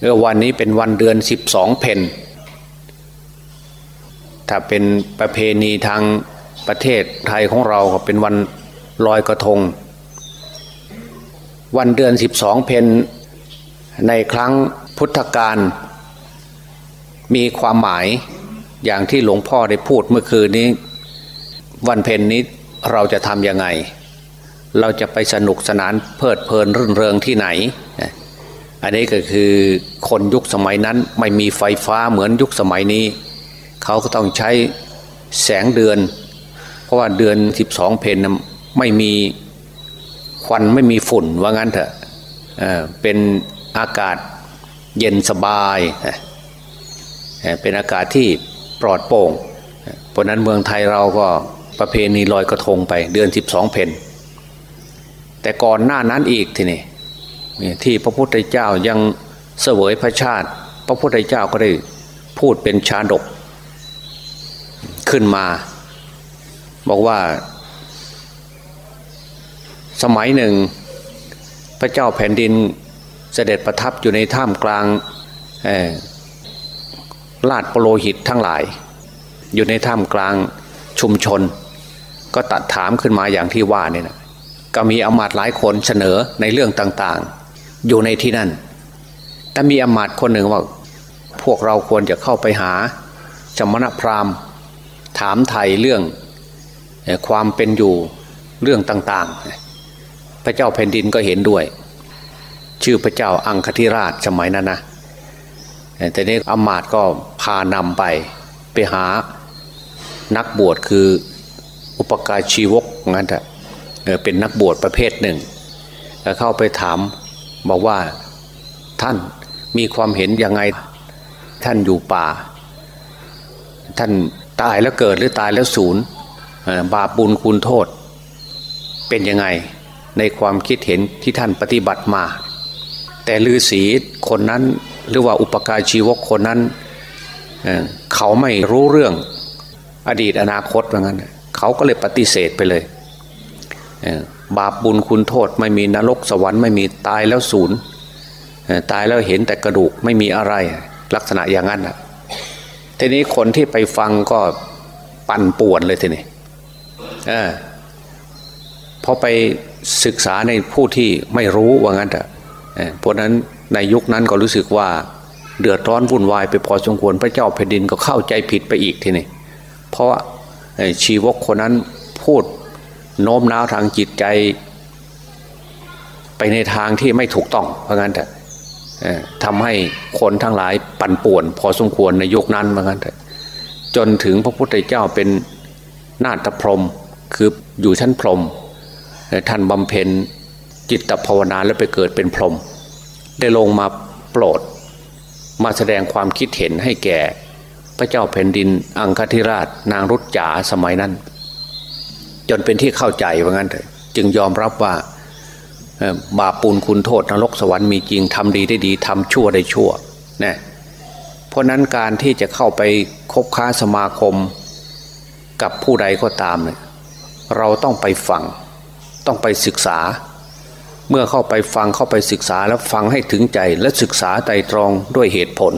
เออวันนี้เป็นวันเดือนสิบสองเพนถ้าเป็นประเพณีทางประเทศไทยของเราก็เป็นวันลอยกระทง วันเดือนสิบสองเพนในครั้งพุทธกาลมีความหมายอย่างที่หลวงพ่อได้พูดเมื่อคืนนี้ วันเพนนี้เราจะทำยังไง เราจะไปสนุกสนานเพลิดเพลินรื่นเริงที่ไหน อันนี้ก็คือคนยุคสมัยนั้นไม่มีไฟฟ้าเหมือนยุคสมัยนี้ เขาก็ต้องใช้แสงเดือน เพราะว่าเดือน 12 เพนไม่มีควันไม่มีฝุ่นว่างั้นเถอะเเป็นอากาศเย็นสบาย เป็นอากาศที่ปลอดโปร่ง เพราะนั้นเมืองไทยเราก็ประเพณีลอยกระทงไปเดือน 12 เพนแต่ก่อนหน้านั้นอีกทีนี่ ที่พระพุทธเจ้ายังเสวยพระชาติ พระพุทธเจ้าก็ได้พูดเป็นชาดกขึ้นมา บอกว่า สมัยหนึ่ง พระเจ้าแผ่นดินเสด็จประทับอยู่ในถ้ำกลางลาดปโลหิตทั้งหลาย อยู่ในถ้ำกลางชุมชน ก็ตัดถามขึ้นมาอย่างที่ว่าเนี่ยนะก็มีอมาตหลายคนเสนอในเรื่องต่างๆ อยู่ในที่นั่น แต่มีอมาตคนหนึ่งว่า พวกเราควรจะเข้าไปหาจมณพราหมณ์ ถามไทยเรื่องความเป็นอยู่เรื่องต่างๆ พระเจ้าแผ่นดินก็เห็นด้วย ชื่อพระเจ้าอังคธิราชสมัยนั้นนะแต่นี้อมาตก็พานำไปไปหานักบวชคืออุปการชีวกงั้นแหะเป็นนักบวชประเภทหนึ่ง แล้วเข้าไปถาม บอกว่าท่านมีความเห็นยังไงท่านอยู่ป่า ท่านตายแล้วเกิดหรือตายแล้วศูนย์บาปบุญคุณโทษ เป็นยังไงในความคิดเห็นที่ท่านปฏิบัติมา แต่ฤาษีคนนั้นหรือว่าอุปการชีวกคนนั้นเเขาไม่รู้เรื่องอดีตอนาคตเหมือนกันเขาก็เลยปฏิเสธไปเลย บาปบุญคุณโทษไม่มีนรกสวรรค์ไม่มีตายแล้วศูนย์ตายแล้วเห็นแต่กระดูกไม่มีอะไรลักษณะอย่างนั้นอะทีนี้คนที่ไปฟังก็ปั่นป่วนเลยทีนี้พอไปศึกษาในผู้ที่ไม่รู้ว่างั้นอะเพราะนั้นในยุคนั้นก็รู้สึกว่าเดือดร้อนวุ่นวายไปพอสมควรพระเจ้าแผ่นดินก็เข้าใจผิดไปอีกทีนี้เพราะชีวกคนนั้นพูด โน้มน้าวทางจิตใจ ไปในทางที่ไม่ถูกต้อง เพราะงั้นแต่ทำให้คนทั้งหลายปั่นป่วน พอสมควรในยุคนั้นเพราะงั้นแต่จนถึงพระพุทธเจ้าเป็นนาฏพรมคืออยู่ชั้นพรมท่านบำเพ็ญจิตภาวนาแล้วไปเกิดเป็นพรมได้ลงมาโปรด มาแสดงความคิดเห็นให้แก่ พระเจ้าแผ่นดินอังคธิราชนางรุจจาสมัยนั้น จนเป็นที่เข้าใจว่างั้นจึงยอมรับว่าบาปปูนคุณโทษนรกสวรรค์มีจริงทำดีได้ดีทำชั่วได้ชั่วนะเพราะนั้นการที่จะเข้าไปคบค้าสมาคมกับผู้ใดก็ตามเนี่ยเราต้องไปฟังต้องไปศึกษา เมื่อเข้าไปฟังเข้าไปศึกษาแล้วฟังให้ถึงใจและศึกษาไตรตรองด้วยเหตุผล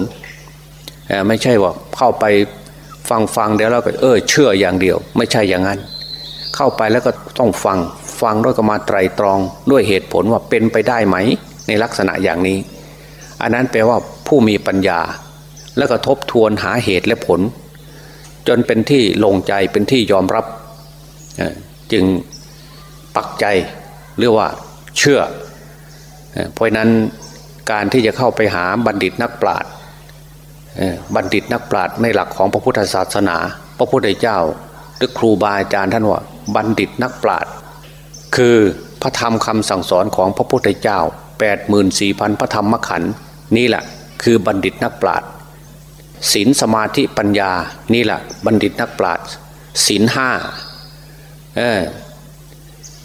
ไม่ใช่ว่าเข้าไปฟังฟังเดี๋ยวเราก็เออเชื่ออย่างเดียว ไม่ใช่อย่างนั้น เข้าไปแล้วก็ต้องฟังฟังด้วยก็มาไตรตรองด้วยเหตุผลว่าเป็นไปได้ไหม ในลักษณะอย่างนี้ อันนั้นแปลว่าผู้มีปัญญา แล้วก็ทบทวนหาเหตุและผล จนเป็นที่ลงใจเป็นที่ยอมรับ จึงปักใจหรือว่าเชื่อ เพราะนั้นการที่จะเข้าไปหาบัณฑิตนักปราชญ์บัณฑิตนักปราชญ์ในหลักของพระพุทธศาสนา พระพุทธเจ้า หรือครูบาอาจารย์ท่านว่า บัณฑิตนักปราชญ์คือพระธรรมคำสั่งสอนของพระพุทธเจ้า 8 4 0 0 0 พระธรรมขันธ์นี่แหละคือบัณฑิตนักปราชญ์ศีลสมาธิปัญญานี่แหละบัณฑิตนักปราชญ์ศีลห้า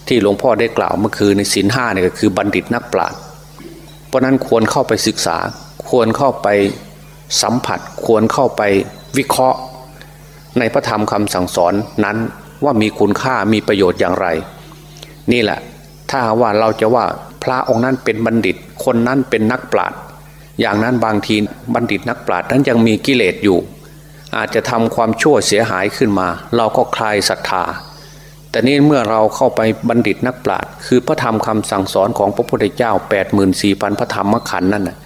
ที่หลวงพ่อได้กล่าวเมื่อคืนในศีลห้าเนี่ยก็คือบัณฑิตนักปราชญ์เพราะนั้นควรเข้าไปศึกษา ควรเข้าไปสัมผัส ควรเข้าไปวิเคราะห์ ในพระธรรมคำสั่งสอนนั้น ว่ามีคุณค่ามีประโยชน์อย่างไร นี่แหละ ถ้าว่าเราจะว่าพระองค์นั้นเป็นบัณฑิต คนนั้นเป็นนักปราชญ์อย่างนั้นบางทีบัณฑิตนักปราชญ์นั้นยังมีกิเลสอยู่ อาจจะทำความชั่วเสียหายขึ้นมา เราก็คลายศรัทธา แต่นี่เมื่อเราเข้าไปบัณฑิตนักปราชญ์คือพระธรรมคำสั่งสอนของพระพุทธเจ้า 8 4 0 0 0 พระธรรมขันธ์นั่นน่ะ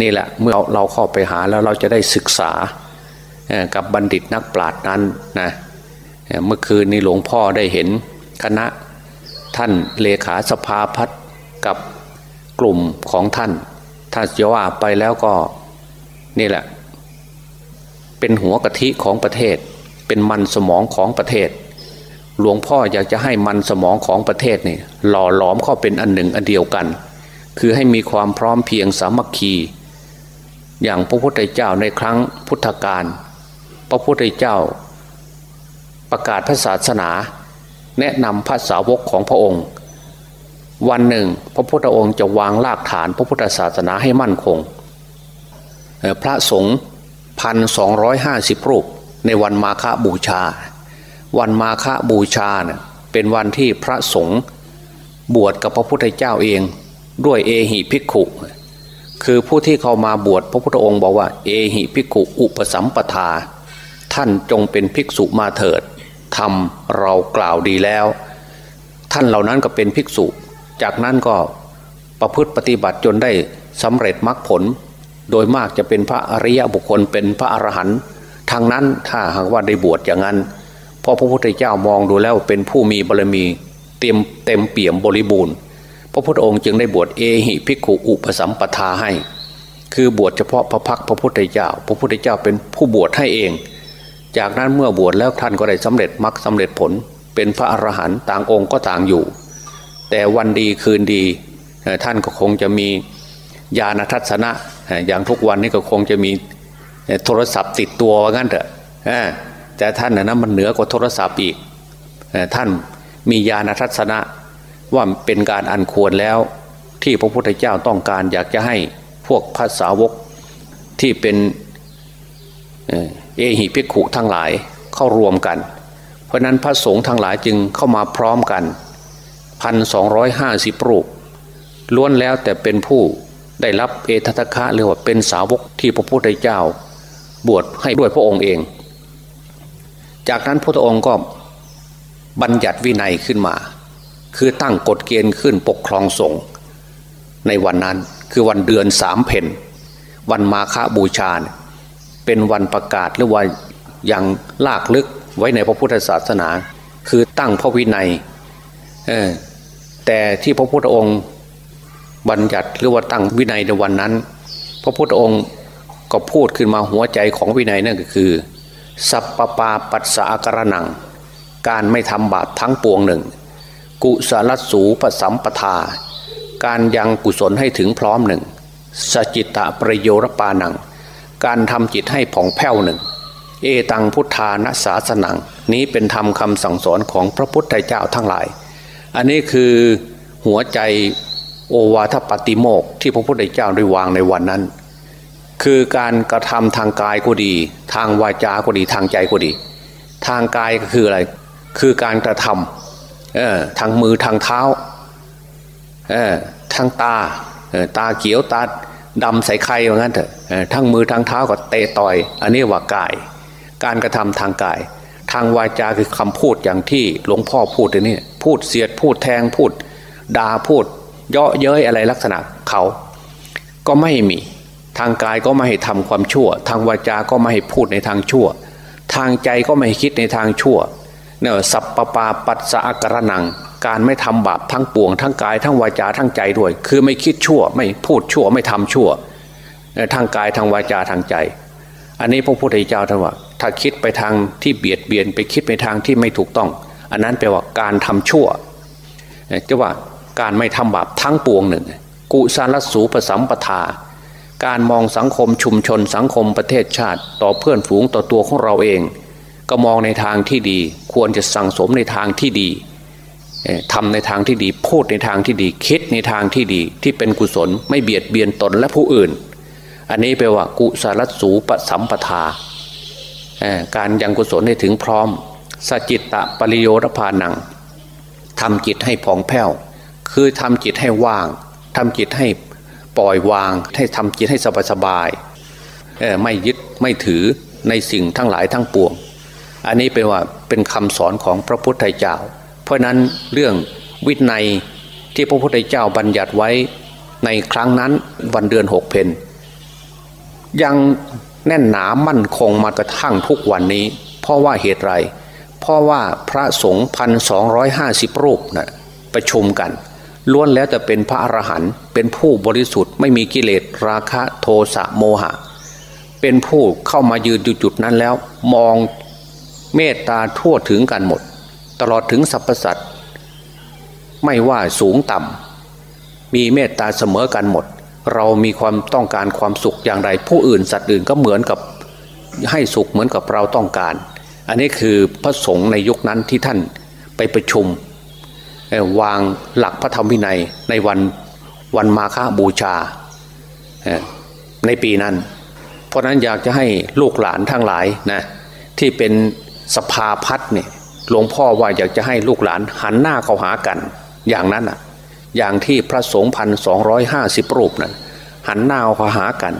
นี่แหละเมื่อเราเข้าไปหาแล้วเราจะได้ศึกษากับบัณฑิตนักปราชญ์นั้นนะ เมื่อคืนนี้หลวงพ่อได้เห็นคณะท่านเลขาสภาพัฒกับกลุ่มของท่าน ถ้าจะว่าไปแล้วก็นี่แหละ เป็นหัวกะทิของประเทศ เป็นมันสมองของประเทศ หลวงพ่ออยากจะให้มันสมองของประเทศนี่หล่อหลอมเข้าเป็นอันหนึ่งอันเดียวกัน คือให้มีความพร้อมเพียงสามัคคี อย่างพระพุทธเจ้าในครั้งพุทธกาลพระพุทธเจ้า ประกาศพระศาสนา แนะนำพระสาวกของพระองค์ วันหนึ่ง พระพุทธองค์จะวางรากฐานพระพุทธศาสนาให้มั่นคง พระสงฆ์พันสองร้อยห้าสิบรูปในวันมาฆบูชา วันมาฆบูชาเน่ยเป็นวันที่พระสงฆ์บวชกับพระพุทธเจ้าเองด้วยเอหิภิกขุ คือผู้ที่เข้ามาบวชพระพุทธองค์บอกว่า เอหิภิกขุอุปสัมปทา ท่านจงเป็นภิกษุมาเถิด ทำเรากล่าวดีแล้ว ท่านเหล่านั้นก็เป็นภิกษุ จากนั้นก็ประพฤติปฏิบัติจนได้สำเร็จมรรคผล โดยมากจะเป็นพระอริยบุคคลเป็นพระอรหันต์ทางนั้นถ้าหากว่าได้บวชอย่างนั้นเพราะพระพุทธเจ้ามองดูแล้วเป็นผู้มีบารมีเต็มเต็มเปี่ยมบริบูรณ์ พระพุทธองค์จึงได้บวชเอหิภิกขุอุปสัมปทาให้ คือบวชเฉพาะพระพักพระพุทธเจ้า พระพุทธเจ้าเป็นผู้บวชให้เอง จากนั้นเมื่อบวชแล้วท่านก็ได้สำเร็จมรรคสาเร็จผล เป็นพระอรหันต์ต่างองค์ก็ต่างอยู่ แต่วันดีคืนดีท่านก็คงจะมีญาณทัศนะอย่างทุกวันนี้ก็คงจะมีโทรศัพท์ติดตัวว่างั้นเถอะแต่ท่านนะมันเหนือกว่าโทรศัพท์อีกท่านมีญาณทัศนะว่าเป็นการอันควรแล้วที่พระพุทธเจ้าต้องการอยากจะให้พวกภาษาวกที่เป็น เอหิภิกขุทั้งหลายเข้ารวมกัน เพราะนั้นพระสงฆ์ทั้งหลายจึงเข้ามาพร้อมกันพันสองร้อยห้าสิบรูปล้วนแล้วแต่เป็นผู้ได้รับเอตตคะเรียกว่าเป็นสาวกที่พระพุทธเจ้า บวชให้ด้วยพระองค์เอง จากนั้นพระองค์ก็บัญญัติวินัยขึ้นมา คือตั้งกฎเกณฑ์ขึ้นปกครองสงฆ์ในวันนั้นคือวันเดือนสามเพนวันมาฆบูชา เป็นวันประกาศหรือว่าอย่างลากลึกไว้ในพระพุทธศาสนา คือตั้งพระวินัยแต่ที่พระพุทธองค์บัญญัติหรือว่าตั้งวินัยในวันนั้น พระพุทธองค์ก็พูดขึ้นมาหัวใจของวินัยนั่นก็คือ สัพปปาปัสสะกระนัง การไม่ทำบาปทั้งปวงหนึ่ง กุศลสูปสัมปทา การยังกุศลให้ถึงพร้อมหนึ่งสจิตตะประโยรปานัง การทำจิตให้ผ่องแผ้วหนึ่ง เอตังพุทธานาสาสนัง นี้เป็นธรรมคำสั่งสอนของพระพุทธเจ้าทั้งหลาย อันนี้คือหัวใจโอวาทปฏิโมกที่พระพุทธเจ้าได้วางในวันนั้น คือการกระทำทางกายก็ดี ทางวาจาก็ดีทางใจก็ดี ทางกายก็คืออะไร คือการกระทำเออทางมือทางเท้าเออทางตาเออตาเขียวตา ดำใส่ไข่ว่างั้นเถอะทั้งมือทั้งเท้าก็เตะต่อย อันนี้ว่ากาย การกระทำทางกาย ทางวาจาคือคำพูดอย่างที่หลวงพ่อพูดนี่พูดเสียดพูดแทงพูดด่าพูด เยาะเย้ยอะไรลักษณะเขา ก็ไม่มีทางกายก็ไม่ให้ทำความชั่ว ทางวาจาก็ไม่ให้พูดในทางชั่ว ทางใจก็ไม่ให้คิดในทางชั่วเนี่ยสัพปปาปัสสะกระนัง การไม่ทำบาปทั้งปวง ทั้งกายทั้งวาจาทั้งใจด้วย คือไม่คิดชั่วไม่พูดชั่วไม่ทำชั่วทางกายทางวาจาทางใจ อันนี้พระพุทธเจ้าท่านว่า ถ้าคิดไปทางที่เบียดเบียนไปคิดไปทางที่ไม่ถูกต้อง อันนั้นแปลว่าการทำชั่วจะว่าการไม่ทำบาปทั้งปวงหนึ่งกุศลสูปสัมปทา การมองสังคมชุมชนสังคมประเทศชาติ ต่อเพื่อนฝูงต่อตัวของเราเอง ก็มองในทางที่ดี ควรจะสั่งสมในทางที่ดี ทำในทางที่ดีพูดในทางที่ดี คิดในทางที่ดีที่เป็นกุศลไม่เบียดเบียนตนและผู้อื่น อันนี้แปลว่ากุศลสูปสัมปทา การยังกุศลให้ถึงพร้อม สจิตตะปริโยรพานังทำจิตให้ผ่องแผ้ว คือทำจิตให้ว่างทำจิตให้ปล่อยวาง ให้ทำจิตให้สบายสบายไม่ยึดไม่ถือในสิ่งทั้งหลายทั้งปวง อันนี้เป็นว่าเป็นคำสอนของพระพุทธเจ้า เพราะนั้นเรื่องวินัยที่พระพุทธเจ้าบัญญัติไว้ในครั้งนั้นวันเดือนหกเพนยังแน่นหนามั่นคงมากระทั่งทุกวันนี้ เพราะว่าเหตุไร เพราะว่าพระสงฆ์พันสองร้อยห้าสิบรูปนะประชุมกันล้วนแล้วแต่เป็นพระอรหันต์เป็นผู้บริสุทธิ์ไม่มีกิเลสราคะโทสะโมหะ เป็นผู้เข้ามายืนอยู่จุดนั้นแล้ว มองเมตตาทั่วถึงกันหมด ตลอดถึงสรรพสัตว์ไม่ว่าสูงต่ำมีเมตตาเสมอกันหมด เรามีความต้องการความสุขอย่างไร ผู้อื่นสัตว์อื่นก็เหมือนกับให้สุขเหมือนกับเราต้องการ อันนี้คือพระสงฆ์ในยุคนั้นที่ท่านไปประชุม วางหลักพระธรรมวินัยในวันวันมาฆบูชาในปีนั้น เพราะนั้นอยากจะให้ลูกหลานทั้งหลายนะที่เป็นสภาพัฒน์เนี่ย หลวงพ่อว่าอยากจะให้ลูกหลานหันหน้าเข้าหากัน อย่างนั้นอะ อย่างที่พระสงฆ์พันสองร้อยห้าสิบรูปนั้นหันหน้าเข้าหากัน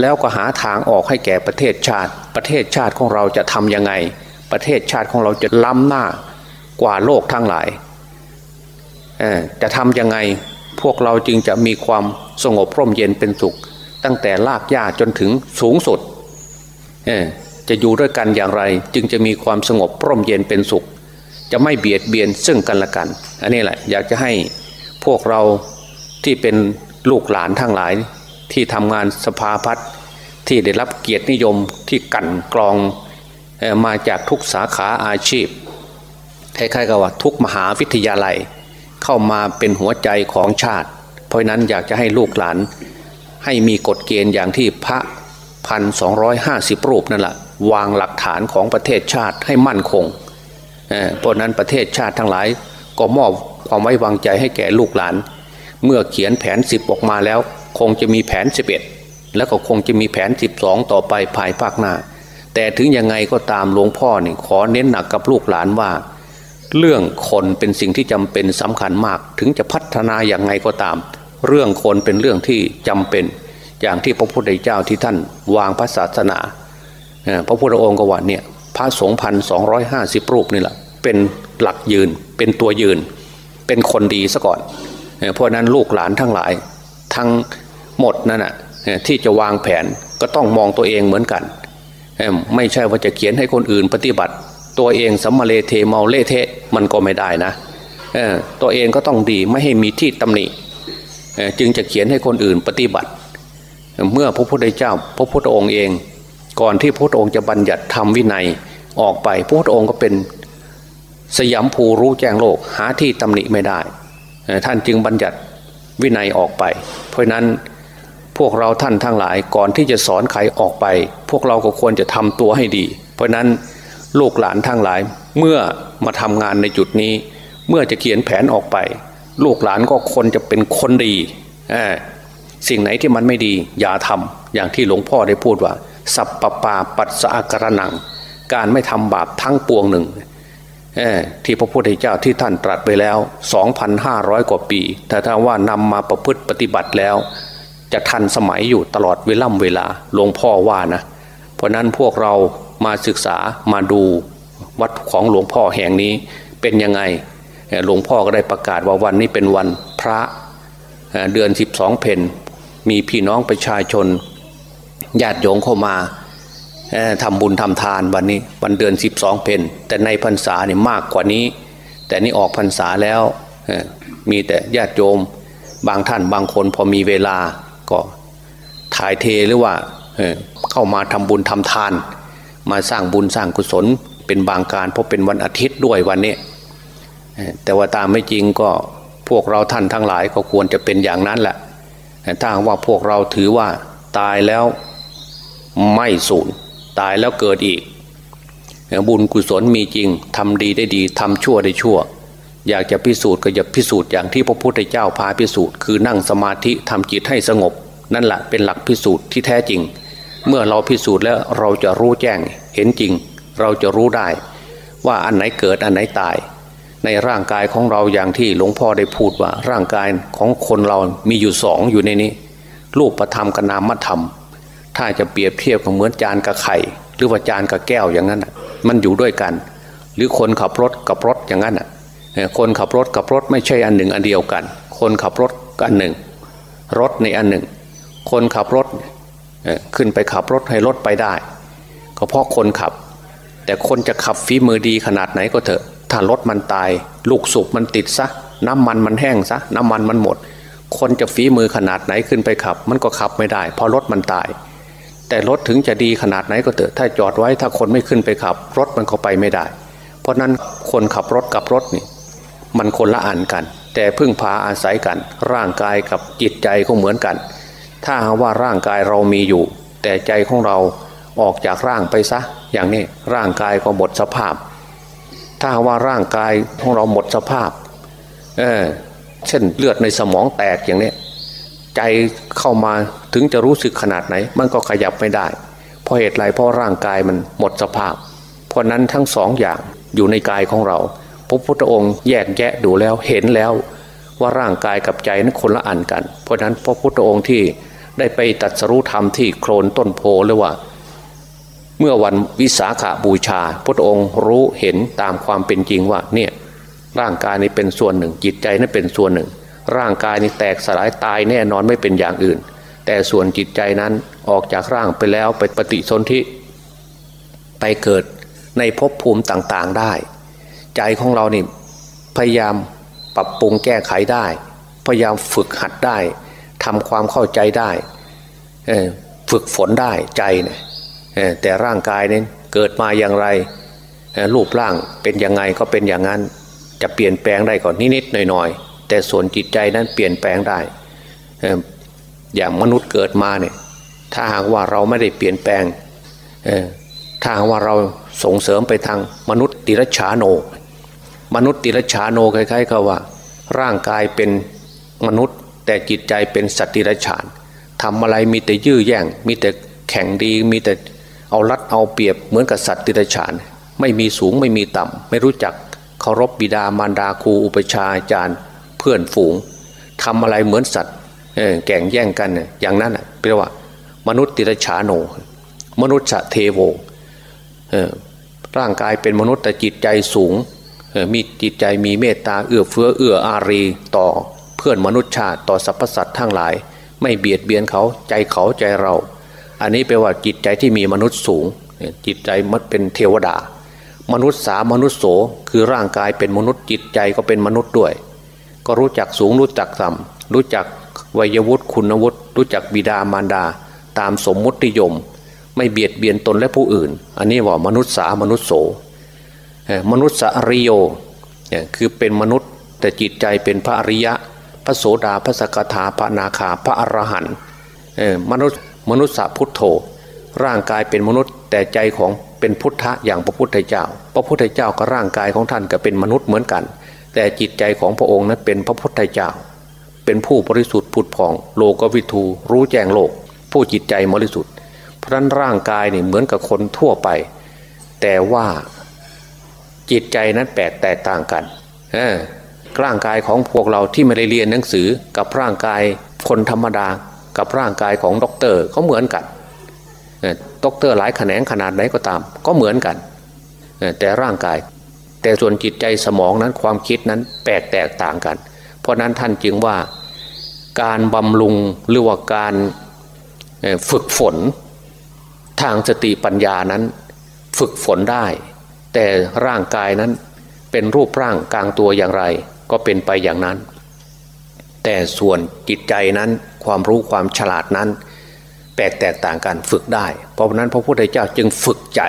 แล้วก็หาทางออกให้แก่ประเทศชาติ ประเทศชาติของเราจะทำยังไง ประเทศชาติของเราจะล้ำหน้ากว่าโลกทั้งหลายจะทำยังไงพวกเราจึงจะมีความสงบร่มเย็นเป็นสุข ตั้งแต่ลากหญ้าจนถึงสูงสุด จะอยู่ด้วยกันอย่างไร จึงจะมีความสงบร่มเย็นเป็นสุข จะไม่เบียดเบียนซึ่งกันและกัน อันนี้แหละอยากจะให้พวกเราที่เป็นลูกหลานทั้งหลาย ที่ทำงานสภาพัฒน์ที่ได้รับเกียรตินิยมที่กันกรองมาจากทุกสาขาอาชีพคล้ายๆกับว่าทุกมหาวิทยาลัย เข้ามาเป็นหัวใจของชาติ เพราะนั้นอยากจะให้ลูกหลานให้มีกฎเกณฑ์อย่างที่พระ พันสองร้อยห้าสิบรูปนั่นแหละวางหลักฐานของประเทศชาติให้มั่นคงเพราะนั้นประเทศชาติทั้งหลายก็มอบความไว้วางใจให้แก่ลูกหลาน เมื่อเขียนแผนสิบออกมาแล้ว คงจะมีแผนสิบเอ็ดแล้วก็คงจะมีแผนสิบสองต่อไปภายภาคหน้า แต่ถึงยังไงก็ตามหลวงพ่อนี่ขอเน้นหนักกับลูกหลานว่า เรื่องคนเป็นสิ่งที่จำเป็นสำคัญมาก ถึงจะพัฒนาอย่างไงก็ตาม เรื่องคนเป็นเรื่องที่จำเป็น อย่างที่พระพุทธเจ้าที่ท่านวางพระศาสนาพระพุทธองค์ก็ว่าเนี่ยพระสงฆ์พันสองร้อยห้าสิบรูปนี่แหละเป็นหลักยืนเป็นตัวยืน เป็นคนดีซะก่อน เพราะนั้นลูกหลานทั้งหลายทั้งหมดนั่นแหละที่จะวางแผนก็ต้องมองตัวเองเหมือนกัน ไม่ใช่ว่าจะเขียนให้คนอื่นปฏิบัติ ตัวเองสำมะเลเทเมาเลเทมันก็ไม่ได้นะตัวเองก็ต้องดีไม่ให้มีที่ตำหนิจึงจะเขียนให้คนอื่นปฏิบัติ เมื่อพระพุทธเจ้า พระพุทธองค์เอง ก่อนที่พระพุทธองค์จะบัญญัติธรรมวินัยออกไป พระพุทธองค์ก็เป็นสยามภูรู้แจ้งโลกหาที่ตำหนิไม่ได้ ท่านจึงบัญญัติวินัยออกไป เพราะนั้นพวกเราท่านทั้งหลายก่อนที่จะสอนใครออกไป พวกเราก็ควรจะทำตัวให้ดี เพราะนั้นลูกหลานทั้งหลายเมื่อมาทำงานในจุดนี้ เมื่อจะเขียนแผนออกไป ลูกหลานก็คนจะเป็นคนดี สิ่งไหนที่มันไม่ดีอย่าทำอย่างที่หลวงพ่อได้พูดว่า สัพปปาปัสสะกระนัง การไม่ทำบาปทั้งปวงหนึ่งที่พระพุทธเจ้าที่ท่านตรัสไปแล้ว 2,500 กว่าปี แต่ถ้าว่านำมาประพฤติปฏิบัติแล้ว จะทันสมัยอยู่ตลอดเวล่ำเวลาหลวงพ่อว่านะ เพราะนั้นพวกเรามาศึกษามาดูวัดของหลวงพ่อแห่งนี้เป็นยังไงหลวงพ่อก็ได้ประกาศว่าวันนี้เป็นวันพระเดือนสิบสองเพน มีพี่น้องประชาชนญาติโยงเข้ามาทำบุญทำทานวันนี้วันเดือนสิบสองเพนแต่ในพรรษาเนี่ยมากกว่านี้ แต่นี่ออกพรรษาแล้วมีแต่ญาติโยมบางท่านบางคนพอมีเวลาก็ถ่ายเทหรือว่าเข้ามาทำบุญทำทาน มาสร้างบุญสร้างกุศลเป็นบางการเพราะเป็นวันอาทิตย์ด้วยวันนี้แต่ว่าตามไม่จริงก็พวกเราท่านทั้งหลายก็ควรจะเป็นอย่างนั้นแหละ ถ้าว่าพวกเราถือว่าตายแล้วไม่สูญตายแล้วเกิดอีก บุญกุศลมีจริงทำดีได้ดีทำชั่วได้ชั่ว อยากจะพิสูจน์ก็อย่าพิสูจน์อย่างที่พระพุทธเจ้าพาพิสูจน์คือนั่งสมาธิทำจิตให้สงบ นั่นแหละเป็นหลักพิสูจน์ที่แท้จริง เมื่อเราพิสูจน์แล้วเราจะรู้แจ้งเห็นจริง เราจะรู้ได้ ว่าอันไหนเกิดอันไหนตาย ในร่างกายของเราอย่างที่หลวงพ่อได้พูดว่า ร่างกายของคนเรามีอยู่สองอยู่ในนี้รูปธรรมกับนามธรรม ถ้าจะเปรียบเทียบก็เหมือนจานกับไข่หรือว่าจานกับแก้วอย่างนั้นมันอยู่ด้วยกัน หรือคนขับรถกับรถอย่างนั้นคนขับรถกับรถไม่ใช่อันหนึ่งอันเดียวกัน คนขับรถอันหนึ่ง รถในอันหนึ่ง คนขับรถขึ้นไปขับรถให้รถไปได้ ก็เพราะคนขับ แต่คนจะขับฝีมือดีขนาดไหนก็เถอะ ถ้ารถมันตาย ลูกสูบมันติดซะ น้ำมันมันแห้งซะ น้ำมันมันหมด คนจะฝีมือขนาดไหนขึ้นไปขับ มันก็ขับไม่ได้เพราะรถมันตาย แต่รถถึงจะดีขนาดไหนก็เถอะถ้าจอดไว้ถ้าคนไม่ขึ้นไปขับ รถมันก็ไปไม่ได้ เพราะนั้นคนขับรถกับรถนี่ มันคนละอันกัน แต่พึ่งพาอาศัยกัน ร่างกายกับจิตใจก็เหมือนกัน ถ้าว่าร่างกายเรามีอยู่ แต่ใจของเราออกจากร่างไปซะ อย่างนี้ร่างกายก็หมดสภาพ ถ้าว่าร่างกายของเราหมดสภาพเออเช่นเลือดในสมองแตกอย่างนี้ใจเข้ามาถึงจะรู้สึกขนาดไหน มันก็ขยับไม่ได้ เพราะเหตุไรเพราะร่างกายมันหมดสภาพ เพราะนั้นทั้งสองอย่างอยู่ในกายของเราพระพุทธองค์แยกแยะดูแล้วเห็นแล้วว่าร่างกายกับใจนั้นคนละอันกัน เพราะนั้นพระพุทธองค์ที่ได้ไปตัดสรุธรรมที่โคลนต้นโพหรือว่า เมื่อวันวิสาขาบูชา พระองค์รู้เห็นตามความเป็นจริงว่าเนี่ยร่างกายนี้เป็นส่วนหนึ่ง จิตใจนั้นเป็นส่วนหนึ่ง ร่างกายนี้แตกสลายตายแน่นอนไม่เป็นอย่างอื่น แต่ส่วนจิตใจนั้นออกจากร่างไปแล้วไปปฏิสนธิไปเกิดในภพภูมิต่างๆได้ ใจของเรานี่พยายามปรับปรุงแก้ไขได้ พยายามฝึกหัดได้ทำความเข้าใจได้ฝึกฝนได้ใจเนี่ย แต่ร่างกายเนี่ยเกิดมาอย่างไร รูปร่างเป็นยังไงก็เป็นอย่างนั้น จะเปลี่ยนแปลงได้ก่อนนิดๆหน่อยๆ แต่ส่วนจิตใจนั้นเปลี่ยนแปลงได้ อย่างมนุษย์เกิดมาเนี่ยถ้าหากว่าเราไม่ได้เปลี่ยนแปลงถ้าหากว่าเราส่งเสริมไปทางมนุษย์ติรชาโน มนุษย์ติรชาโนคล้ายๆกับว่า ร่างกายเป็นมนุษย์ แต่จิตใจเป็นสัตว์ติรชานทำอะไรมีแต่ยื้อแย่ง มีแต่แข่งดีมีแต่ เอารัดเอาเปรียบเหมือนกับสัตว์ติรฉาน ไม่มีสูงไม่มีต่ำไม่รู้จักเคารพบิดามารดาครูอุปชาอาจารย์เพื่อนฝูงทำอะไรเหมือนสัตว์แข่งแย่งกันอย่างนั้นแปลว่า มนุษย์ติรฉานโนมนุษย์เทโวร่างกายเป็นมนุษย์แต่จิตใจสูงมีจิตใจมีเมตตาเอื้อเฟื้อเอื้ออารีต่อเพื่อนมนุษย์ชาติต่อสรรพสัตว์ทั้งหลาย ไม่เบียดเบียนเขาใจเขาใจเรา อันนี้แปลว่าจิตใจที่มีมนุษย์สูง จิตใจมันเป็นเทวดา มนุษย์สามนุษย์โสคือร่างกายเป็นมนุษย์จิตใจก็เป็นมนุษย์ด้วย ก็รู้จักสูงรู้จักต่ำรู้จักวัยวุฒิคุณวุฒิรู้จักบิดามารดา ตามสมมุติยม ไม่เบียดเบียนตนและผู้อื่น อันนี้ว่ามนุษย์สามนุษย์โสมนุษย์สริโยคือเป็นมนุษย์แต่จิตใจเป็นพระอริยะ พระโสดาพระสกทาพระนาคาพระอรหันต์มนุษย์ มนุษย์พุทโธ ร่างกายเป็นมนุษย์แต่ใจของเป็นพุทธะอย่างพระพุทธเจ้า พระพุทธเจ้าก็ร่างกายของท่านก็เป็นมนุษย์เหมือนกัน แต่จิตใจของพระองค์นั้นเป็นพระพุทธเจ้า เป็นผู้บริสุทธิ์ผุดผ่อง โลกวิทูรู้แจ้งโลก ผู้จิตใจบริสุทธิ์เพราะนั้นร่างกายนี่เหมือนกับคนทั่วไป แต่ว่าจิตใจนั้นแปลกแตกต่างกันร่างกายของพวกเราที่ไม่ได้เรียนหนังสือกับร่างกายคนธรรมดา กับร่างกายของด็อกเตอร์เขาเหมือนกันด็อกเตอร์หลายแขนงขนาดไหนก็ตาม ก็เหมือนกัน แต่ร่างกาย แต่ส่วนจิตใจสมองนั้นความคิดนั้นแปลกแตกต่างกัน เพราะนั้นท่านจึงว่าการบำรุงหรือว่าการฝึกฝน ทางสติปัญญานั้น ฝึกฝนได้ แต่ร่างกายนั้นเป็นรูปร่างกลางตัวอย่างไร ก็เป็นไปอย่างนั้น แต่ส่วนจิตใจนั้นความรู้ความฉลาดนั้น แตกแตกต่างกันฝึกได้ เพราะนั้นพระพุทธเจ้าจึงฝึกใจ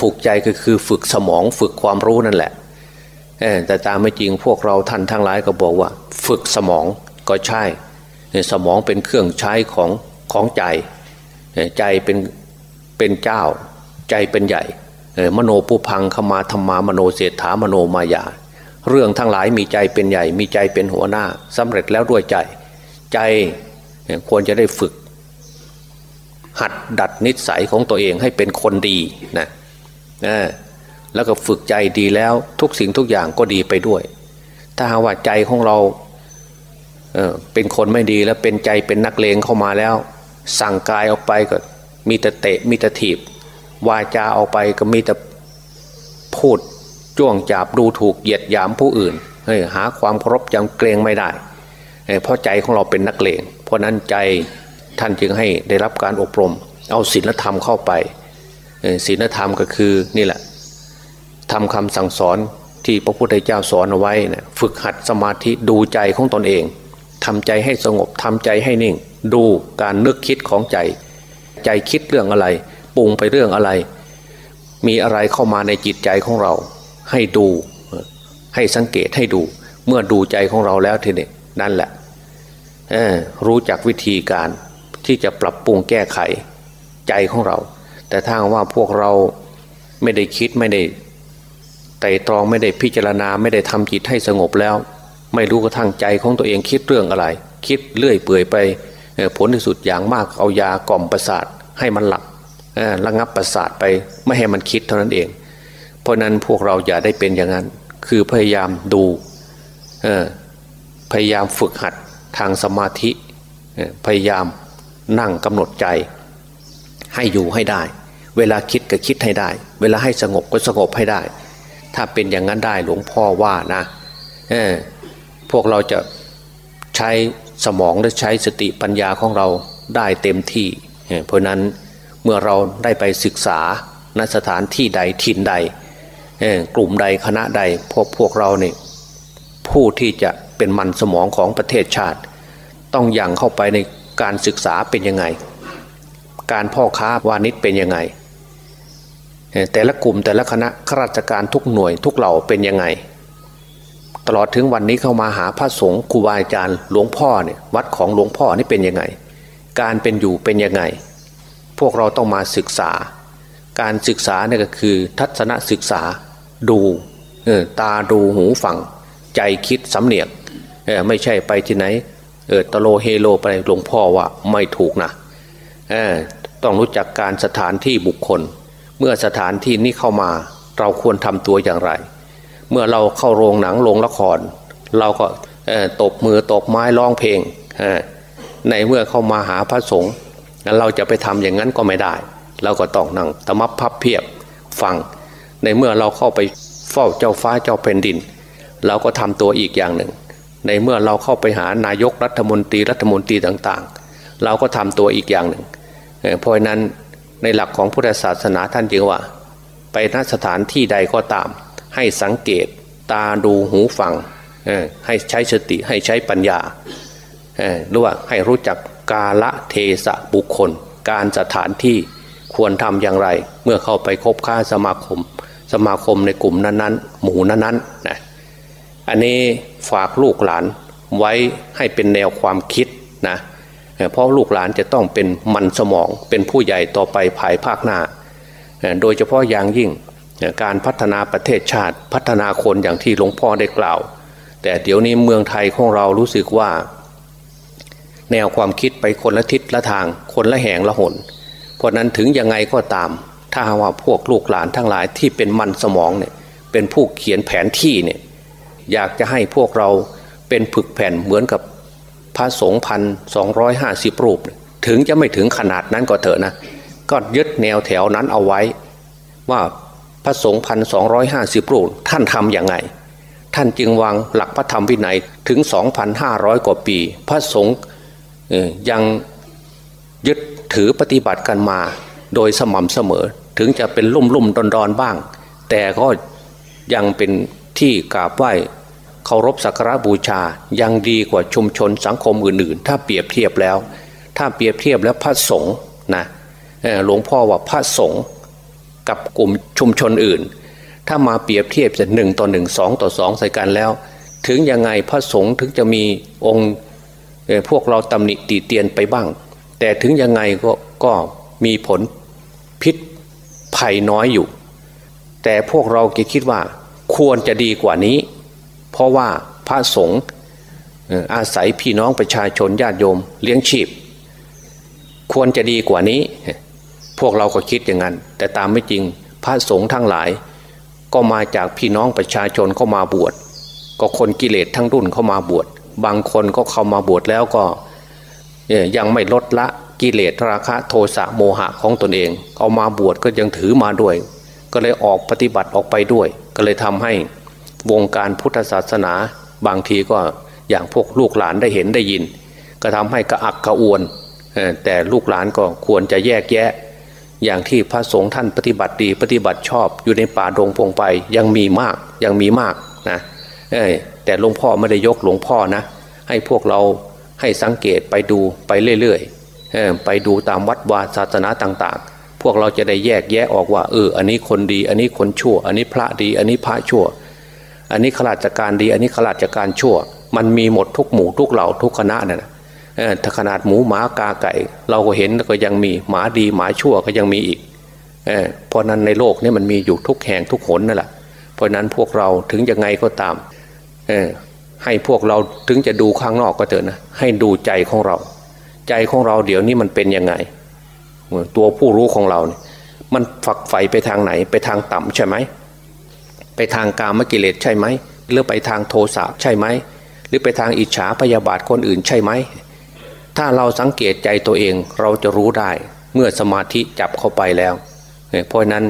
ฝึกใจก็คือฝึกสมองฝึกความรู้นั่นแหละแต่ตามไม่จริงพวกเราท่านทั้งหลายก็บอกว่า ฝึกสมองก็ใช่สมองเป็นเครื่องใช้ของของใจ ใจเป็นเป็นเจ้า ใจเป็นใหญ่มโนปุพังขมาธรรมามโนเศรษฐามโนมายา เรื่องทั้งหลายมีใจเป็นใหญ่ มีใจเป็นหัวหน้าสำเร็จแล้วด้วยใจ ใจควรจะได้ฝึก หัดดัดนิสัยของตัวเองให้เป็นคนดีนะแล้วก็ฝึกใจดีแล้วทุกสิ่งทุกอย่างก็ดีไปด้วย ถ้าหาว่าใจของเราเเป็นคนไม่ดีแล้วเป็นใจเป็นนักเลงเข้ามาแล้ว สั่งกายออกไปก็มีแต่เตะมีแต่ถีบ วาจาออกไปก็มีแต่พูด จ้วงจับดูถูกเหยียดหยามผู้อื่นเฮ้ยหาความเคารพยำเกรงไม่ได้เเพราะใจของเราเป็นนักเลงเพราะนั้นใจท่านจึงให้ได้รับการอบรม เอาศีลธรรมเข้าไปศีลธรรมก็คือนี่แหละทำคำสั่งสอนที่พระพุทธเจ้าสอนเอาไว้นะฝึกหัดสมาธิดูใจของตนเองทำใจให้สงบทำใจให้นิ่ง ดูการนึกคิดของใจ ใจคิดเรื่องอะไรปรุงไปเรื่องอะไร มีอะไรเข้ามาในจิตใจของเรา ให้ดู ให้สังเกตให้ดู เมื่อดูใจของเราแล้วทีนี้นั่นแหละรู้จักวิธีการที่จะปรับปรุงแก้ไขใจของเรา แต่ถ้าว่าพวกเราไม่ได้คิดไม่ได้ไต่ตรองไม่ได้พิจารณาไม่ได้ทำจิตให้สงบแล้ว ไม่รู้กระทั่งใจของตัวเองคิดเรื่องอะไร คิดเลื่อยเปื่อยไปผลที่สุดอย่างมากเอายากล่อมประสาทให้มันหลับระงับประสาทไปไม่ให้มันคิดเท่านั้นเอง เพราะนั้นพวกเราอย่าได้เป็นอย่างนั้น คือพยายามดูพยายามฝึกหัดทางสมาธิพยายามนั่งกำหนดใจ ให้อยู่ให้ได้ เวลาคิดก็คิดให้ได้ เวลาให้สงบก็สงบให้ได้ ถ้าเป็นอย่างนั้นได้หลวงพ่อว่านะพวกเราจะใช้สมองและใช้สติปัญญาของเราได้เต็มที่ เพราะนั้นเมื่อเราได้ไปศึกษาณสถานที่ใดถิ่นใด กลุ่มใดคณะใดพวกพวกเราเนี่ยผู้ที่จะเป็นมันสมองของประเทศชาติ ต้องยังเข้าไปในการศึกษาเป็นยังไง การพ่อค้าวานิชเป็นยังไง แต่ละกลุ่มแต่ละคณะข้าราชการทุกหน่วยทุกเหล่าเป็นยังไง ตลอดถึงวันนี้เข้ามาหาพระสงฆ์ครูบาอาจารย์หลวงพ่อเนี่ยวัดของหลวงพ่อนี่เป็นยังไง การเป็นอยู่เป็นยังไง พวกเราต้องมาศึกษา การศึกษาเนี่ยก็คือทัศนศึกษา ดูตาดูหูฟัง ใจคิดสำเนียกไม่ใช่ไปที่ไหนเออตโลเฮโลไปหลวงพ่อว่าไม่ถูกนะต้องรู้จักการสถานที่บุคคล เมื่อสถานที่นี้เข้ามาเราควรทำตัวอย่างไร เมื่อเราเข้าโรงหนังโรงละคร เราก็ตบมือตบไม้ร้องเพลงในเมื่อเข้ามาหาพระสงฆ์เราจะไปทำอย่างนั้นก็ไม่ได้ เราก็ต้องนั่งตะมับพับเพียบฟัง ในเมื่อเราเข้าไปเฝ้าเจ้าฟ้าเจ้าแผ่นดิน เราก็ทำตัวอีกอย่างหนึ่ง ในเมื่อเราเข้าไปหานายกรัฐมนตรีรัฐมนตรีต่างๆ เราก็ทำตัวอีกอย่างหนึ่งเพราะนั้นในหลักของพุทธศาสนาท่านจึงว่า ไปนสถานที่ใดก็ตาม ให้สังเกตตาดูหูฟังให้ใช้สติให้ใช้ปัญญาหรือว่าให้รู้จักกาละเทศะบุคคล การสถานที่ควรทำอย่างไร เมื่อเข้าไปคบค้าสมาคม สมาคมในกลุ่มนั้นๆ หมู่นั้นๆนะอันนี้ฝากลูกหลานไว้ให้เป็นแนวความคิดนะเพราะลูกหลานจะต้องเป็นมันสมองเป็นผู้ใหญ่ต่อไปภายภาคหน้า โดยเฉพาะอย่างยิ่งการพัฒนาประเทศชาติพัฒนาคนอย่างที่หลวงพ่อได้กล่าว แต่เดี๋ยวนี้เมืองไทยของเรารู้สึกว่า แนวความคิดไปคนละทิศละทางคนละแห่งละหน เพราะนั้นถึงยังไงก็ตาม ถ้าว่าพวกลูกหลานทั้งหลายที่เป็นมันสมองเนี่ยเป็นผู้เขียนแผนที่เนี่ยอยากจะให้พวกเราเป็นผึกแผ่นเหมือนกับพระสงฆ์พันสองร้อยห้าสิบรูป ถึงจะไม่ถึงขนาดนั้นก็เถอะนะ ก็ยึดแนวแถวนั้นเอาไว้ ว่าพระสงฆ์พันสองร้อยห้าสิบรูปท่านทำอย่างไง ท่านจึงวางหลักพระธรรมวินัยถึงสองพันห้าร้อยกว่าปี พระสงฆ์ยังยึดถือปฏิบัติกันมาโดยสม่ำเสมอ ถึงจะเป็นลุ่มลุ่มดอนดอนบ้าง แต่ก็ยังเป็นที่กราบไหว้เคารพสักการะบูชายังดีกว่าชุมชนสังคมอื่นๆ ถ้าเปรียบเทียบแล้ว ถ้าเปรียบเทียบแล้วพระสงฆ์นะหลวงพ่อว่าพระสงฆ์กับกลุ่มชุมชนอื่น ถ้ามาเปรียบเทียบจะหนึ่งต่อหนึ่งสองต่อสองใส่กันแล้ว ถึงยังไงพระสงฆ์ถึงจะมีองค์พวกเราตำหนิตีเตียนไปบ้าง แต่ถึงยังไงก็ก็มีผลพิษ ภัยน้อยอยู่ แต่พวกเราคิดว่าควรจะดีกว่านี้ เพราะว่าพระสงฆ์อาศัยพี่น้องประชาชนญาติโยมเลี้ยงชีพ ควรจะดีกว่านี้ พวกเราก็คิดอย่างนั้น แต่ตามไม่จริงพระสงฆ์ทั้งหลาย ก็มาจากพี่น้องประชาชนเข้ามาบวช ก็คนกิเลสทั้งรุ่นเข้ามาบวช บางคนก็เข้ามาบวชแล้วก็ยังไม่ลดละ กิเลสราคะโทสะโมหะของตนเอง เอามาบวชก็ยังถือมาด้วย ก็เลยออกปฏิบัติออกไปด้วย ก็เลยทำให้วงการพุทธศาสนาบางทีก็อย่างพวกลูกหลานได้เห็นได้ยิน ก็ทำให้กระอักกระอ่วน แต่ลูกหลานก็ควรจะแยกแยะ อย่างที่พระสงฆ์ท่านปฏิบัติดีปฏิบัติชอบอยู่ในป่าดงพงไปยังมีมากยังมีมากนะแต่หลวงพ่อไม่ได้ยกหลวงพ่อนะ ให้พวกเราให้สังเกตไปดูไปเรื่อยๆ ไปดูตามวัดวาศาสนาต่าง ๆ พวกเราจะได้แยกแยะออกว่าเอออันนี้คนดี อันนี้คนชั่ว อันนี้พระดี อันนี้พระชั่ว อันนี้ข้าราชการดี อันนี้ข้าราชการชั่ว มันมีหมดทุกหมู่ทุกเหล่าทุกคณะนะ่ะถ้าขนาดหมูหมากาไก่ เราก็เห็นก็ยังมีหมาดีหมาชั่วก็ยังมีอีกเเพราะนั้นในโลกนี้มันมีอยู่ทุกแห่งทุกหนนั่นแหละเพราะนั้นพวกเราถึงยังไงก็ตามให้พวกเราถึงจะดูข้างนอกก็เถอะนะให้ดูใจของเรา ใจของเราเดี๋ยวนี้มันเป็นยังไง ตัวผู้รู้ของเราเนี่ยมันฝักใฝ่ไปทางไหน ไปทางต่ำใช่ไหม ไปทางกามกิเลสใช่ไหมหรือไปทางโทสะใช่ไหม หรือไปทางอิจฉาพยาบาทคนอื่นใช่ไหม ถ้าเราสังเกตใจตัวเองเราจะรู้ได้ เมื่อสมาธิจับเข้าไปแล้ว เพราะนั้น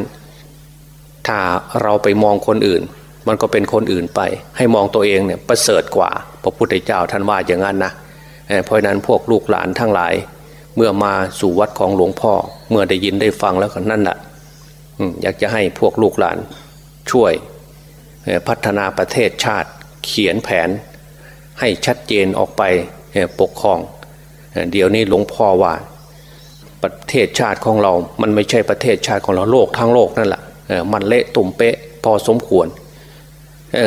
ถ้าเราไปมองคนอื่น มันก็เป็นคนอื่นไป ให้มองตัวเองเนี่ยประเสริฐกว่า พระพุทธเจ้าท่านว่าอย่างนั้นนะ เพราะนั้นพวกลูกหลานทั้งหลาย เมื่อมาสู่วัดของหลวงพ่อ เมื่อได้ยินได้ฟังแล้วก็นั่นแหละอยากจะให้พวกลูกหลานช่วยพัฒนาประเทศชาติเขียนแผน ให้ชัดเจนออกไปปกครอง เดี๋ยวนี้หลวงพ่อว่า ประเทศชาติของเรา มันไม่ใช่ประเทศชาติของเราโลกทั้งโลกนั่นแหละมันเละตุ่มเป๊ะพอสมควรเ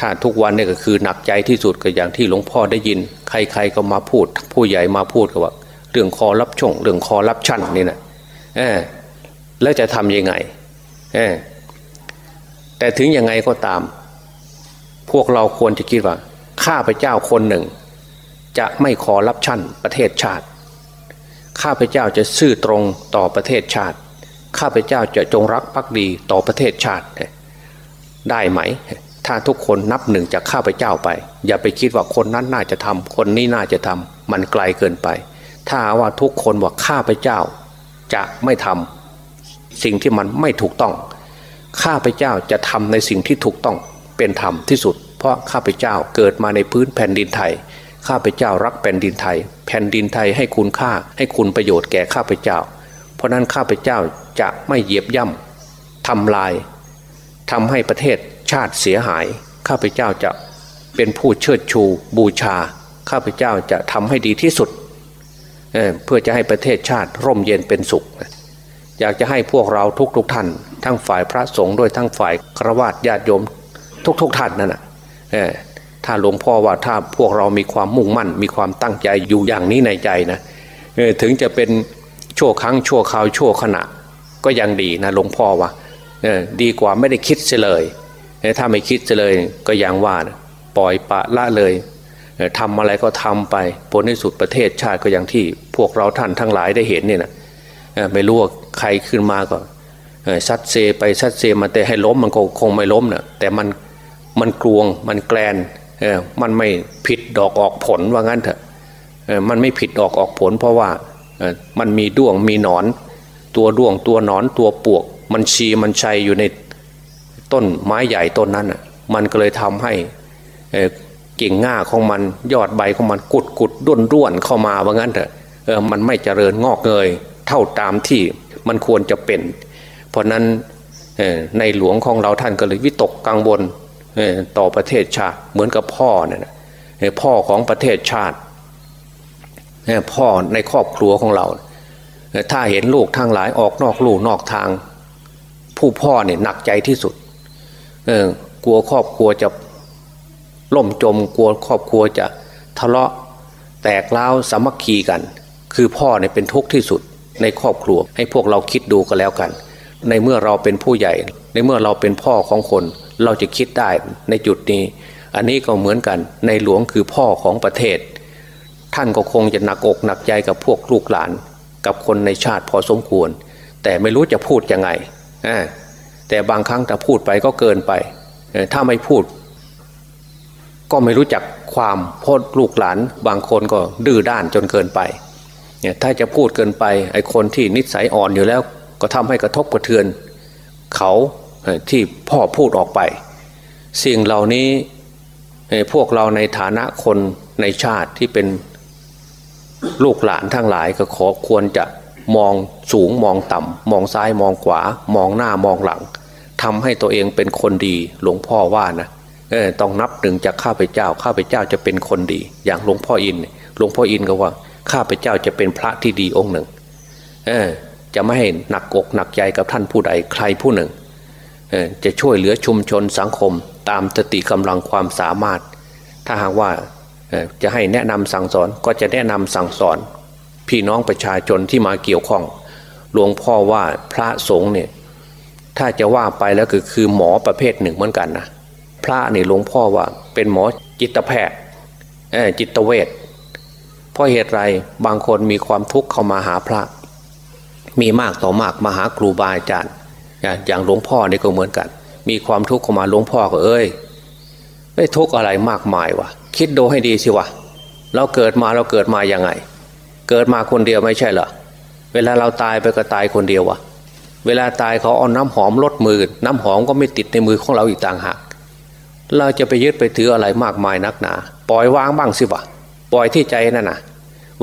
ถ้าทุกวันนี่ก็คือหนักใจที่สุดก็อย่างที่หลวงพ่อได้ยิน ใครๆก็มาพูด ผู้ใหญ่มาพูดก็ว่า เรื่องคอรับช่งเรื่องคอรับชั่นนี่นะเออแล้วจะทำยังไงเออแต่ถึงยังไงก็ตาม พวกเราควรจะคิดว่าข้าพเจ้าคนหนึ่ง จะไม่ขอรับชั่นประเทศชาติ ข้าพเจ้าจะซื่อตรงต่อประเทศชาติ ข้าพเจ้าจะจงรักภักดีต่อประเทศชาติ ได้ไหม ถ้าทุกคนนับหนึ่งจากข้าพเจ้าไป อย่าไปคิดว่าคนนั้นน่าจะทำคนนี้น่าจะทำมันไกลเกินไป ถ้าว่าทุกคนว่าข้าพเจ้า จะไม่ทำสิ่งที่มันไม่ถูกต้อง ข้าพเจ้าจะทำในสิ่งที่ถูกต้องเป็นธรรมที่สุด เพราะข้าพเจ้าเกิดมาในพื้นแผ่นดินไทยข้าพเจ้ารักแผ่นดินไทย แผ่นดินไทยให้คุณค่าให้คุณประโยชน์แก่ข้าพเจ้า เพราะนั้นข้าพเจ้าจะไม่เหยียบย่ำทำลาย ทำให้ประเทศชาติเสียหาย ข้าพเจ้าจะเป็นผู้เชิดชูบูชา ข้าพเจ้าจะทำให้ดีที่สุดเเพื่อจะให้ประเทศชาติร่มเย็นเป็นสุข อยากจะให้พวกเราทุกๆทท่าน ทั้งฝ่ายพระสงฆ์ด้วยทั้งฝ่ายครวญญาติโยมทุกๆทท่านนั่นแหะถ้าหลวงพ่อว่าถ้าพวกเรามีความมุ่งมั่น มีความตั้งใจอยู่อย่างนี้ในใจนะถึงจะเป็นชั่วครั้งชั่วคราวชั่วขณะ ก็ยังดีนะหลวงพ่อว่า ดีกว่าไม่ได้คิดเลยถ้าไม่คิดเลยก็อยังว่านะปล่อยปะละเลยทำอะไรก็ทำไปผลในสุดประเทศชาติก็อย่างที่พวกเราท่านทั้งหลายได้เห็นเนี่ยนะไม่รู้ว่าใครขึ้นมาก็ซัดเซไปซัดเซมาแต่ให้ล้มมันก็คงไม่ล้มนะแต่มันมันกลวงมันแกลนมันไม่ผิดดอกออกผลว่างั้นเถอะมันไม่ผิดดอกออกผล เพราะว่ามันมีด้วงมีหนอน ตัวด้วงตัวหนอนตัวปวก มันชีมันชัยอยู่ในต้นไม้ใหญ่ต้นนั้นอะมันก็เลยทำให้กิ่งง่าของมันยอดใบของมันกุดกุดด้วนด้วนเข้ามาว่างั้นเถอะเออมันไม่เจริญงอกเงยเท่าตามที่มันควรจะเป็น เพราะนั้นในหลวงของเราท่านก็เลยวิตกกังวลต่อประเทศชาติเหมือนกับพ่อเนี่ยพ่อของประเทศชาติพ่อในครอบครัวของเรา ถ้าเห็นลูกทางหลายออกนอกลูกนอกทาง ผู้พ่อเนี่ยหนักใจที่สุดกลัวครอบครัวจะล่มจมกลัวครอบครัวจะทะเลาะแตกเล้าสามัคคีกัน คือพ่อเนี่ยเป็นทุกข์ที่สุดในครอบครัว ให้พวกเราคิดดูกันแล้วกัน ในเมื่อเราเป็นผู้ใหญ่ ในเมื่อเราเป็นพ่อของคน เราจะคิดได้ในจุดนี้ อันนี้ก็เหมือนกันในหลวงคือพ่อของประเทศ ท่านก็คงจะหนักอกหนักใจกับพวกลูกหลาน กับคนในชาติพอสมควร แต่ไม่รู้จะพูดยังไง แต่บางครั้งถ้าพูดไปก็เกินไป ถ้าไม่พูด ก็ไม่รู้จักความพราะลูกหลาน บางคนก็ดื้อด้านจนเกินไปเนี่ยถ้าจะพูดเกินไปไอ้คนที่นิสัยอ่อนอยู่แล้ว ก็ทำให้กระทบกระเทือน เขาที่พ่อพูดออกไป สิ่งเหล่านี้พวกเราในฐานะคนในชาติที่เป็นลูกหลานทั้งหลายก็ขอควรจะ มองสูงมองต่ำมองซ้ายมองขวามองหน้ามองหลังทำให้ตัวเองเป็นคนดีหลวงพ่อว่านะต้องนับหนึ่งจากข้าพเจ้าข้าพเจ้าจะเป็นคนดี อย่างหลวงพ่ออินหลวงพ่ออินก็ว่าข้าพเจ้าจะเป็นพระที่ดีองค์หนึ่งเออจะไม่ให้หนักอกหนักใจกับท่านผู้ใดใครผู้หนึ่งเออจะช่วยเหลือชุมชนสังคมตามสติกำลังความสามารถ ถ้าหากว่าจะให้แนะนำสั่งสอนก็จะแนะนำสั่งสอน พี่น้องประชาชนที่มาเกี่ยวข้อง หลวงพ่อว่าพระสงฆ์เนี่ยถ้าจะว่าไปแล้วก็คือหมอประเภทหนึ่งเหมือนกันนะพระนี่หลวงพ่อว่าเป็นหมอจิตแพทย์จิตเวชเพราะเหตุไรบางคนมีความทุกข์เข้ามาหาพระ มีมากต่อมากมาหาครูบาอาจารย์อย่างหลวงพ่อนี่ก็เหมือนกัน มีความทุกข์เข้ามาหลวงพ่อก็เอ้ยไม่ทุกข์อะไรมากมายวะคิดดูให้ดีสิวะเราเกิดมาเราเกิดมาอย่างไง เกิดมาคนเดียวไม่ใช่เหรอเวลาเราตายไปก็ตายคนเดียววะเวลาตายเขาเอาน้ำหอมลดมือ น้ำหอมก็ไม่ติดในมือของเราอีกต่างหากเราจะไปยึดไปถืออะไรมากมายนักหนา ปล่อยวางบ้างสิวะปล่อยที่ใจนั่นน่ะ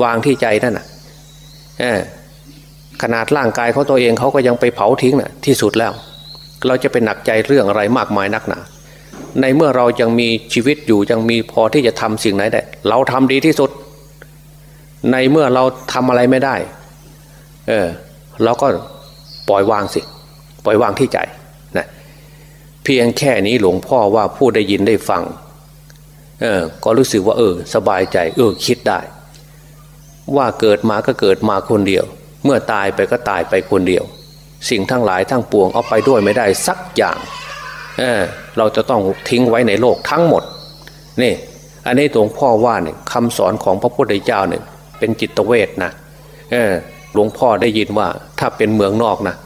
วางที่ใจนั่นน่ะขนาดร่างกายเขาตัวเองเขาก็ยังไปเผาทิ้งน่ะที่สุดแล้ว เราจะไปหนักใจเรื่องอะไรมากมายนักหนา ในเมื่อเรายังมีชีวิตอยู่ยังมีพอที่จะทำสิ่งไหนได้ เราทำดีที่สุด ในเมื่อเราทำอะไรไม่ได้ เออเราก็ปล่อยวางสิ ปล่อยวางที่ใจนะเพียงแค่นี้หลวงพ่อว่าผู้ได้ยินได้ฟัง เออ ก็รู้สึกว่า เออ สบายใจ เออ คิดได้ ว่าเกิดมาก็เกิดมาคนเดียว เมื่อตายไปก็ตายไปคนเดียว สิ่งทั้งหลายทั้งปวงเอาไปด้วยไม่ได้สักอย่าง เออ เราจะต้องทิ้งไว้ในโลกทั้งหมด นี่ อันนี้หลวงพ่อว่าเนี่ยคำสอนของพระพุทธเจ้าเนี่ย เป็นจิตเวทนะหลวงพ่อได้ยินว่าถ้าเป็นเมืองนอกนะ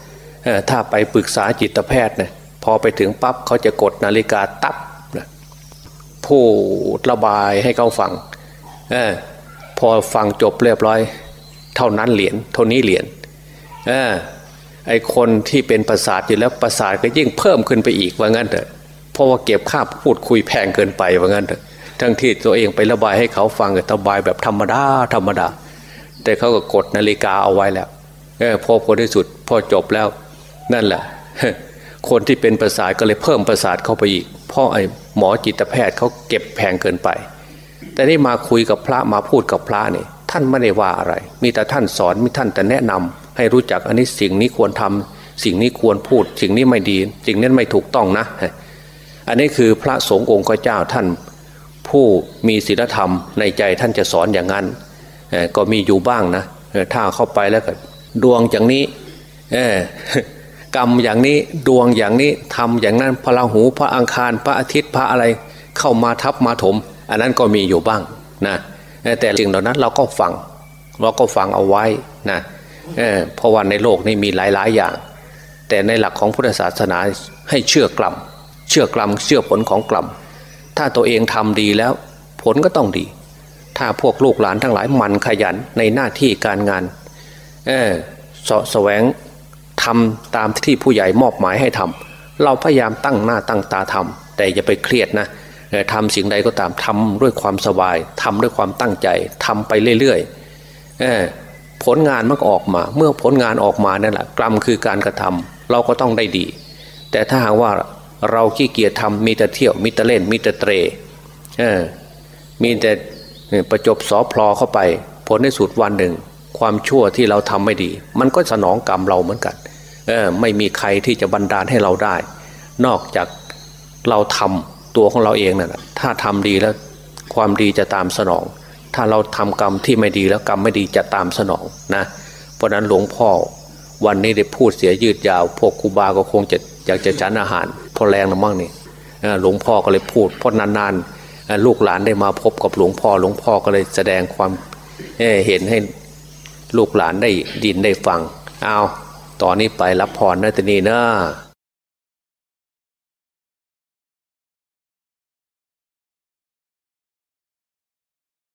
ถ้าไปปรึกษาจิตแพทย์เนี่ยพอไปถึงปั๊บเขาจะกดนาฬิกาตับนะพูดระบายให้เขาฟังอพอฟังจบเรียบร้อย เท่านั้นเหรียญเท่านี้เหรียญไอคนที่เป็นประสาทอยู่แล้วประสาทก็ยิ่งเพิ่มขึ้นไปอีกว่างั้นเถอะเพราะว่าเก็บค่าพูดคุยแพงเกินไปว่างั้นเถอะ ทั้งที่ตัวเองไประบายให้เขาฟังก็ระบายแบบธรรมดาธรรมดา แต่เขาก็กดนาฬิกาเอาไว้แล้วเออพอพอที่สุดพอจบแล้ว นั่นแหละคนที่เป็นประสาทก็เลยเพิ่มประสาทเข้าไปอีกเพราะไอ้หมอจิตแพทย์เขาเก็บแพงเกินไป แต่นี่มาคุยกับพระมาพูดกับพระนี่ท่านไม่ได้ว่าอะไร มีแต่ท่านสอนมีท่านแต่แนะนำให้รู้จักอันนี้สิ่งนี้ควรทำสิ่งนี้ควรพูด สิ่งนี้ไม่ดี สิ่งนี้ไม่ถูกต้องนะ อันนี้คือพระสงฆ์องค์เจ้าท่าน ผู้มีศีลธรรมในใจท่านจะสอนอย่างนั้นก็มีอยู่บ้างนะถ้าเข้าไปแล้วก็ดวงอย่างนี้กรรมอย่างนี้ดวงอย่างนี้ทำอย่างนั้นพระราหูพระอังคาร พระอาทิตย์พระอะไรเข้ามาทับมาถม อันนั้นก็มีอยู่บ้างนะแต่สิ่งเหล่านั้นเราก็ฟังเราก็ฟังเอาไว้นะเเพราะว่าในโลกนี้มีหลาย ๆ อย่าง แต่ในหลักของพุทธศาสนาให้เชื่อกลัมเชื่อกลัมเชื่อผลของกลัม ถ้าตัวเองทำดีแล้ว ผลก็ต้องดี ถ้าพวกลูกหลานทั้งหลายมันขยันในหน้าที่การงาน เออสแสวงทำตามที่ผู้ใหญ่มอบหมายให้ทำเราพยายามตั้งหน้าตั้งตาทำแต่อย่าไปเครียดนะทำสิ่งใดก็ตามทำด้วยความสบายทำด้วยความตั้งใจทำไปเรื่อยๆผลงานมันออกมา เมื่อผลงานออกมานั่นแหละกรรมคือการกระทำเราก็ต้องได้ดี แต่ถ้าหากว่า เราขี้เกียจทำมีแต่เที่ยวมีแต่เล่นมีแต่เตรมีแต่ประจบสอพลอเข้าไป ผลในสุดวันหนึ่ง ความชั่วที่เราทำไม่ดี มันก็สนองกรรมเราเหมือนกันไม่มีใครที่จะบันดาลให้เราได้ นอกจากเราทำตัวของเราเองนะ่ะถ้าทำดีแล้วความดีจะตามสนอง ถ้าเราทำกรรมที่ไม่ดีแล้วกรรมไม่ดีจะตามสนองนะเพราะนั้นหลวงพ่อวันนี้ได้พูดเสียยืดยาว พวกครูบาก็คงจะอยากจะฉันอาหาร พอแรงนะมั่งนี่หลวงพ่อก็เลยพูดพอนานๆลูกหลานได้มาพบกับหลวงพ่อหลวงพ่อก็เลยแสดงความเห็นให้ลูกหลานได้ดินได้ฟังเอาตอนนี้ไปรับพรนะตนีเนอะ